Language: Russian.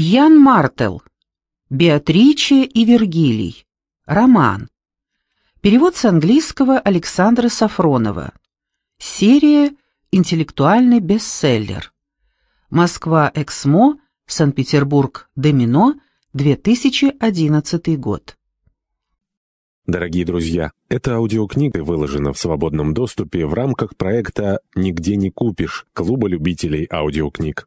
Ян Мартел. Беатриче и Вергилий. Роман. Перевод с английского Александра Сафронова. Серия «Интеллектуальный бестселлер». Москва, Эксмо, Санкт-Петербург, Домино, 2011 год. Дорогие друзья, эта аудиокнига выложена в свободном доступе в рамках проекта «Нигде не купишь» Клуба любителей аудиокниг.